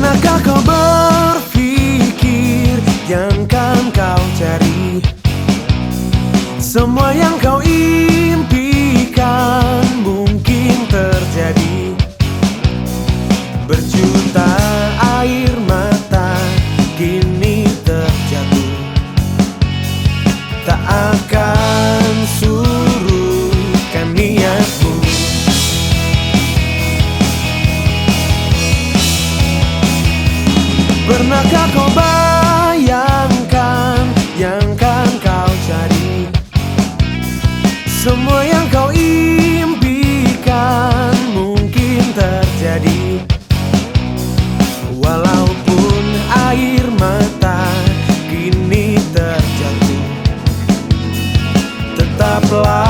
Pernahkah kau berpikir yang kan kau cari? Semua yang kau impikan Bisakah kau bayangkan yang kan kau cari? Semua yang kau impikan mungkin terjadi. Walaupun air mata kini terjatuh Tetaplah